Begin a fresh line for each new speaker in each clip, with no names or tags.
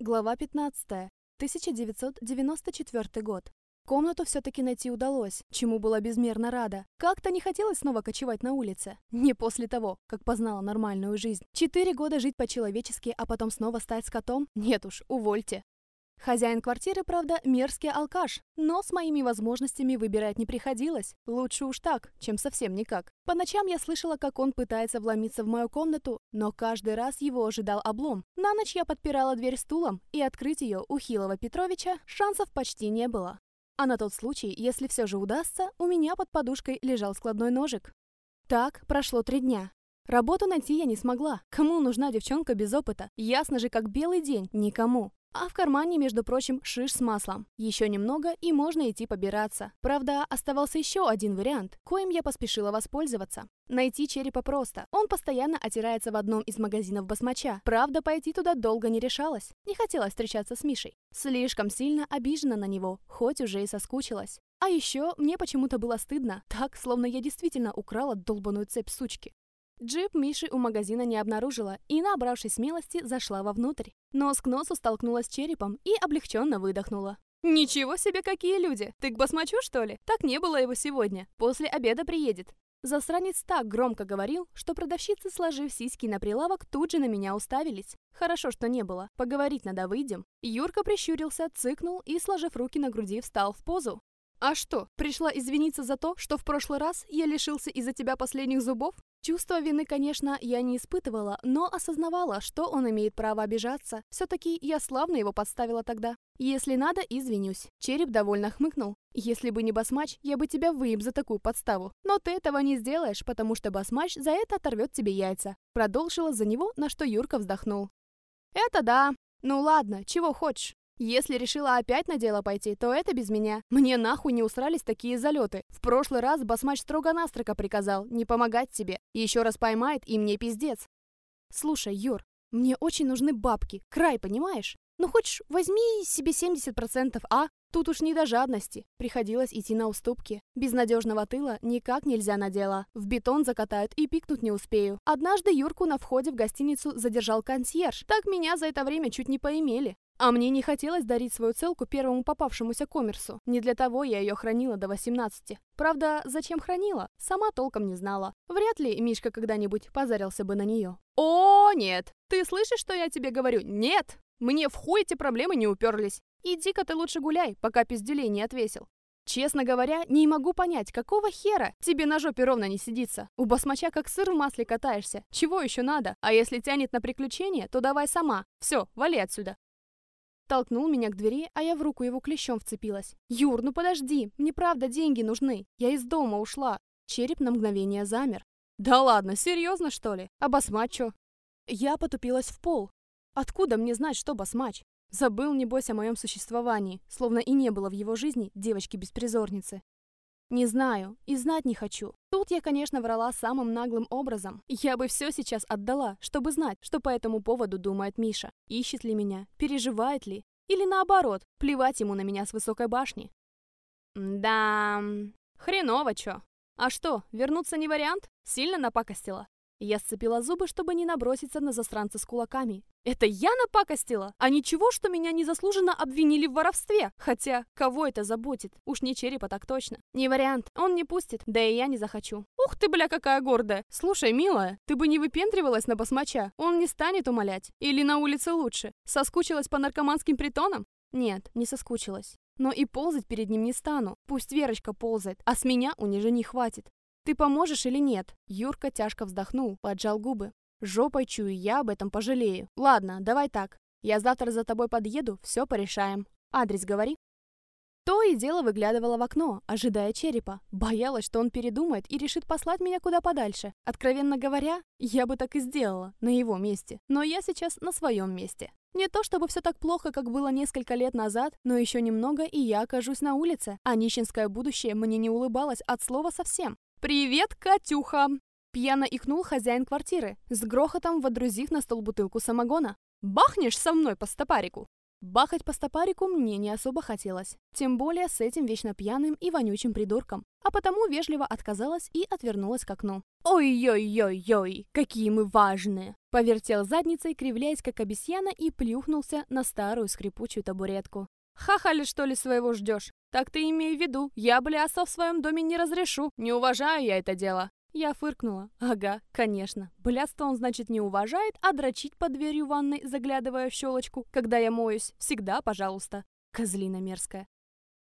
Глава 15. 1994 год. Комнату все-таки найти удалось, чему была безмерно рада. Как-то не хотелось снова кочевать на улице. Не после того, как познала нормальную жизнь. Четыре года жить по-человечески, а потом снова стать скотом? Нет уж, увольте. Хозяин квартиры, правда, мерзкий алкаш, но с моими возможностями выбирать не приходилось. Лучше уж так, чем совсем никак. По ночам я слышала, как он пытается вломиться в мою комнату, но каждый раз его ожидал облом. На ночь я подпирала дверь стулом, и открыть ее у Хилова Петровича шансов почти не было. А на тот случай, если все же удастся, у меня под подушкой лежал складной ножик. Так прошло три дня. Работу найти я не смогла. Кому нужна девчонка без опыта? Ясно же, как белый день. Никому. А в кармане, между прочим, шиш с маслом. Еще немного, и можно идти побираться. Правда, оставался еще один вариант, коим я поспешила воспользоваться. Найти черепа просто. Он постоянно отирается в одном из магазинов басмача. Правда, пойти туда долго не решалась. Не хотела встречаться с Мишей. Слишком сильно обижена на него, хоть уже и соскучилась. А еще мне почему-то было стыдно, так, словно я действительно украла долбаную цепь сучки. Джип Миши у магазина не обнаружила и, набравшись смелости, зашла вовнутрь. Нос к носу столкнулась с черепом и облегченно выдохнула. «Ничего себе, какие люди! Ты к басмачу, что ли? Так не было его сегодня. После обеда приедет». Засранец так громко говорил, что продавщицы, сложив сиськи на прилавок, тут же на меня уставились. Хорошо, что не было. Поговорить надо, выйдем. Юрка прищурился, цыкнул и, сложив руки на груди, встал в позу. «А что, пришла извиниться за то, что в прошлый раз я лишился из-за тебя последних зубов?» Чувство вины, конечно, я не испытывала, но осознавала, что он имеет право обижаться. Все-таки я славно его подставила тогда. Если надо, извинюсь. Череп довольно хмыкнул. Если бы не басмач, я бы тебя выеб за такую подставу. Но ты этого не сделаешь, потому что басмач за это оторвет тебе яйца. Продолжила за него, на что Юрка вздохнул. Это да. Ну ладно, чего хочешь. Если решила опять на дело пойти, то это без меня. Мне нахуй не усрались такие залеты. В прошлый раз басмач строго-настрого приказал не помогать тебе. Еще раз поймает, и мне пиздец. Слушай, Юр, мне очень нужны бабки. Край, понимаешь? Ну, хочешь, возьми себе 70%, а? Тут уж не до жадности. Приходилось идти на уступки. Без надежного тыла никак нельзя на дело. В бетон закатают и пикнуть не успею. Однажды Юрку на входе в гостиницу задержал консьерж. Так меня за это время чуть не поимели. А мне не хотелось дарить свою целку первому попавшемуся коммерсу. Не для того я ее хранила до 18. Правда, зачем хранила, сама толком не знала. Вряд ли Мишка когда-нибудь позарился бы на нее. «О, нет! Ты слышишь, что я тебе говорю? Нет! Мне в хуй эти проблемы не уперлись. Иди-ка ты лучше гуляй, пока пизделей не отвесил. Честно говоря, не могу понять, какого хера тебе на жопе ровно не сидится. У басмача как сыр в масле катаешься. Чего еще надо? А если тянет на приключения, то давай сама. Все, вали отсюда. Толкнул меня к двери, а я в руку его клещом вцепилась. «Юр, ну подожди, мне правда деньги нужны. Я из дома ушла». Череп на мгновение замер. «Да ладно, серьезно, что ли? А басмач чё?» Я потупилась в пол. Откуда мне знать, что басмач? Забыл, небось, о моем существовании, словно и не было в его жизни девочки-беспризорницы. Не знаю и знать не хочу. Тут я, конечно, врала самым наглым образом. Я бы все сейчас отдала, чтобы знать, что по этому поводу думает Миша. Ищет ли меня, переживает ли, или наоборот, плевать ему на меня с высокой башни. Да, хреново чё. А что, вернуться не вариант? Сильно напакостила? Я сцепила зубы, чтобы не наброситься на застранца с кулаками. Это я напакостила? А ничего, что меня незаслуженно обвинили в воровстве? Хотя, кого это заботит? Уж не черепа так точно. Не вариант, он не пустит, да и я не захочу. Ух ты, бля, какая гордая. Слушай, милая, ты бы не выпендривалась на басмача? Он не станет умолять. Или на улице лучше? Соскучилась по наркоманским притонам? Нет, не соскучилась. Но и ползать перед ним не стану. Пусть Верочка ползает, а с меня унижений хватит. «Ты поможешь или нет?» Юрка тяжко вздохнул, поджал губы. «Жопой чую, я об этом пожалею. Ладно, давай так. Я завтра за тобой подъеду, все порешаем. Адрес говори». То и дело выглядывала в окно, ожидая черепа. Боялась, что он передумает и решит послать меня куда подальше. Откровенно говоря, я бы так и сделала, на его месте. Но я сейчас на своем месте. Не то чтобы все так плохо, как было несколько лет назад, но еще немного, и я окажусь на улице. А нищенское будущее мне не улыбалось от слова совсем. «Привет, Катюха!» Пьяно икнул хозяин квартиры, с грохотом водрузив на стол бутылку самогона. «Бахнешь со мной по стопарику?» Бахать по стопарику мне не особо хотелось. Тем более с этим вечно пьяным и вонючим придурком. А потому вежливо отказалась и отвернулась к окну. «Ой-ой-ой-ой, какие мы важные!» Повертел задницей, кривляясь как обезьяна, и плюхнулся на старую скрипучую табуретку. «Хахали, что ли, своего ждешь? Так ты имей в виду, я бляса в своем доме не разрешу, не уважаю я это дело». Я фыркнула. Ага, конечно. Блядство он, значит, не уважает, а дрочить под дверью ванной, заглядывая в щелочку, когда я моюсь, всегда пожалуйста. Козлина мерзкая.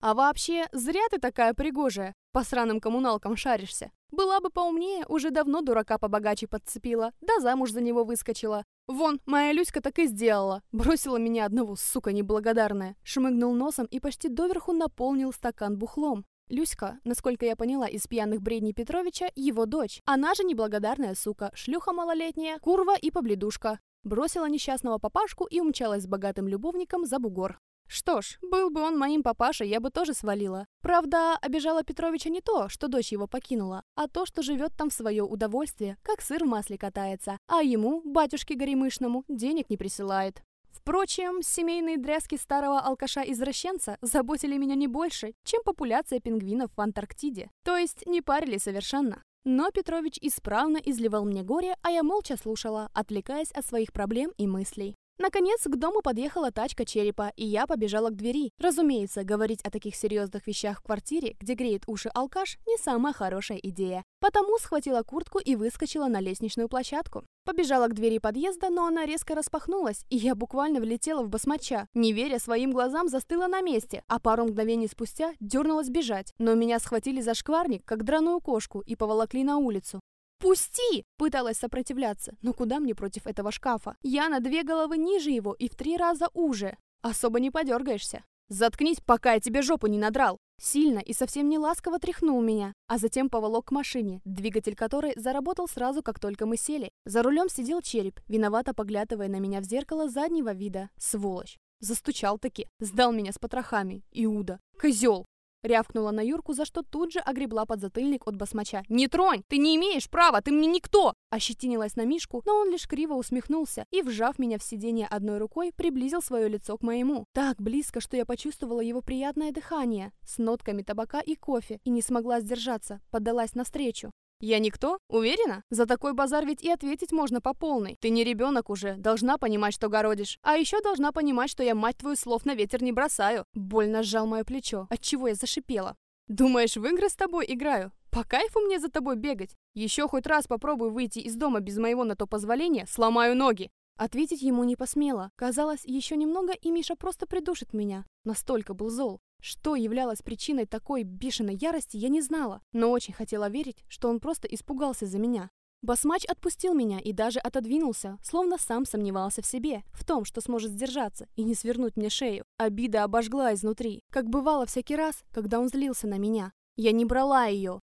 А вообще, зря ты такая пригожая, по сраным коммуналкам шаришься. Была бы поумнее, уже давно дурака побогаче подцепила, да замуж за него выскочила. Вон, моя Люська так и сделала. Бросила меня одного, сука неблагодарная. Шмыгнул носом и почти доверху наполнил стакан бухлом. Люська, насколько я поняла из пьяных бредней Петровича, его дочь. Она же неблагодарная сука, шлюха малолетняя, курва и побледушка. Бросила несчастного папашку и умчалась с богатым любовником за бугор. Что ж, был бы он моим папашей, я бы тоже свалила. Правда, обижала Петровича не то, что дочь его покинула, а то, что живет там в свое удовольствие, как сыр в масле катается, а ему, батюшке горемышному, денег не присылает. Впрочем, семейные дрязги старого алкаша-извращенца заботили меня не больше, чем популяция пингвинов в Антарктиде. То есть не парили совершенно. Но Петрович исправно изливал мне горе, а я молча слушала, отвлекаясь от своих проблем и мыслей. Наконец, к дому подъехала тачка черепа, и я побежала к двери. Разумеется, говорить о таких серьезных вещах в квартире, где греет уши алкаш, не самая хорошая идея. Потому схватила куртку и выскочила на лестничную площадку. Побежала к двери подъезда, но она резко распахнулась, и я буквально влетела в басмача. Не веря своим глазам, застыла на месте, а пару мгновений спустя дернулась бежать. Но меня схватили за шкварник, как драную кошку, и поволокли на улицу. «Пусти!» — пыталась сопротивляться. Но куда мне против этого шкафа? Я на две головы ниже его и в три раза уже. Особо не подергаешься. «Заткнись, пока я тебе жопу не надрал!» Сильно и совсем не ласково тряхнул меня, а затем поволок к машине, двигатель которой заработал сразу, как только мы сели. За рулем сидел череп, виновато поглядывая на меня в зеркало заднего вида. Сволочь. Застучал таки, сдал меня с потрохами. Иуда. Козел. Рявкнула на Юрку, за что тут же огребла подзатыльник от басмача. «Не тронь! Ты не имеешь права! Ты мне никто!» Ощетинилась на Мишку, но он лишь криво усмехнулся и, вжав меня в сиденье одной рукой, приблизил свое лицо к моему. Так близко, что я почувствовала его приятное дыхание с нотками табака и кофе и не смогла сдержаться, поддалась навстречу. «Я никто? Уверена? За такой базар ведь и ответить можно по полной. Ты не ребенок уже, должна понимать, что городишь. А еще должна понимать, что я, мать твою, слов на ветер не бросаю». Больно сжал мое плечо, отчего я зашипела. «Думаешь, в игры с тобой играю? По кайфу мне за тобой бегать? Еще хоть раз попробую выйти из дома без моего на то позволения, сломаю ноги». Ответить ему не посмела. Казалось, еще немного, и Миша просто придушит меня. Настолько был зол. Что являлось причиной такой бешеной ярости, я не знала, но очень хотела верить, что он просто испугался за меня. Басмач отпустил меня и даже отодвинулся, словно сам сомневался в себе, в том, что сможет сдержаться и не свернуть мне шею. Обида обожгла изнутри, как бывало всякий раз, когда он злился на меня. Я не брала ее.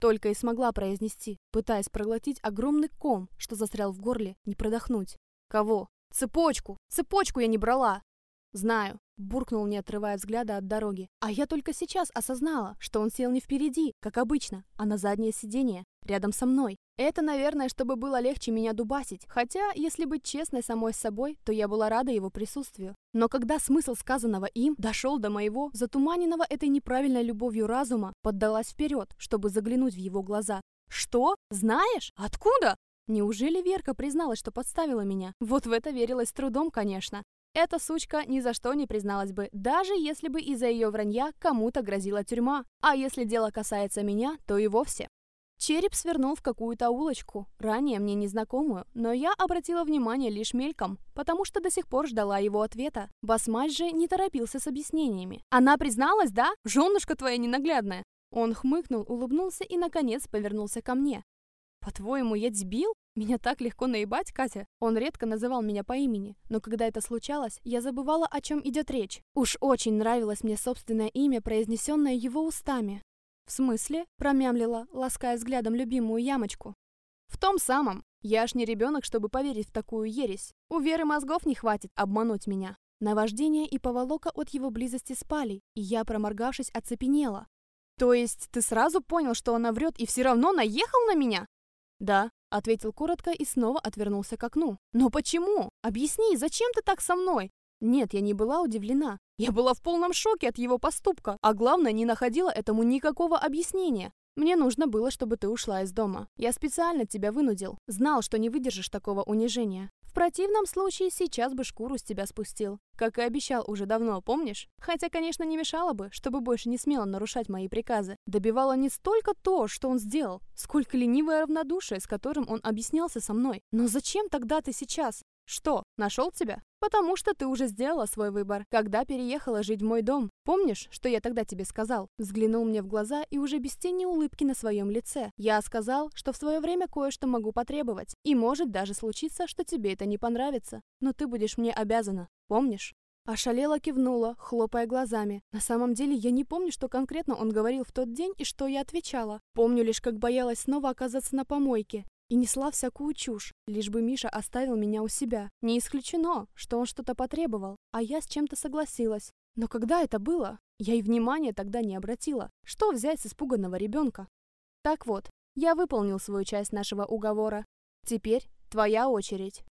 Только и смогла произнести, пытаясь проглотить огромный ком, что застрял в горле, не продохнуть. Кого? Цепочку! Цепочку я не брала! Знаю, буркнул, не отрывая взгляда от дороги. А я только сейчас осознала, что он сел не впереди, как обычно, а на заднее сиденье, рядом со мной. Это, наверное, чтобы было легче меня дубасить. Хотя, если быть честной самой с собой, то я была рада его присутствию. Но когда смысл сказанного им дошел до моего, затуманенного этой неправильной любовью разума, поддалась вперед, чтобы заглянуть в его глаза. «Что? Знаешь? Откуда?» Неужели Верка призналась, что подставила меня? Вот в это верилось трудом, конечно. Эта сучка ни за что не призналась бы, даже если бы из-за ее вранья кому-то грозила тюрьма. А если дело касается меня, то и вовсе. Череп свернул в какую-то улочку, ранее мне незнакомую, но я обратила внимание лишь мельком, потому что до сих пор ждала его ответа. Басмач же не торопился с объяснениями. «Она призналась, да? Женушка твоя ненаглядная!» Он хмыкнул, улыбнулся и, наконец, повернулся ко мне. «По-твоему, я дебил? Меня так легко наебать, Катя?» Он редко называл меня по имени, но когда это случалось, я забывала, о чем идет речь. Уж очень нравилось мне собственное имя, произнесенное его устами. «В смысле?» – промямлила, лаская взглядом любимую ямочку. «В том самом. Я ж не ребенок, чтобы поверить в такую ересь. У Веры мозгов не хватит обмануть меня». Наваждение и поволока от его близости спали, и я, проморгавшись, оцепенела. «То есть ты сразу понял, что она врет и все равно наехал на меня?» «Да», — ответил коротко и снова отвернулся к окну. «Но почему? Объясни, зачем ты так со мной? Нет, я не была удивлена. Я была в полном шоке от его поступка, а главное, не находила этому никакого объяснения. Мне нужно было, чтобы ты ушла из дома. Я специально тебя вынудил. Знал, что не выдержишь такого унижения. Противном случае сейчас бы шкуру с тебя спустил. Как и обещал уже давно, помнишь? Хотя, конечно, не мешало бы, чтобы больше не смело нарушать мои приказы. Добивало не столько то, что он сделал, сколько ленивое равнодушие, с которым он объяснялся со мной. Но зачем тогда ты сейчас? Что, нашел тебя? Потому что ты уже сделала свой выбор, когда переехала жить в мой дом. Помнишь, что я тогда тебе сказал? Взглянул мне в глаза и уже без тени улыбки на своем лице. Я сказал, что в свое время кое-что могу потребовать. И может даже случиться, что тебе это не понравится. Но ты будешь мне обязана. Помнишь? Ошалела кивнула, хлопая глазами. На самом деле я не помню, что конкретно он говорил в тот день и что я отвечала. Помню лишь, как боялась снова оказаться на помойке и несла всякую чушь, лишь бы Миша оставил меня у себя. Не исключено, что он что-то потребовал, а я с чем-то согласилась. Но когда это было? Я и внимания тогда не обратила. Что взять с испуганного ребенка? Так вот, я выполнил свою часть нашего уговора. Теперь твоя очередь.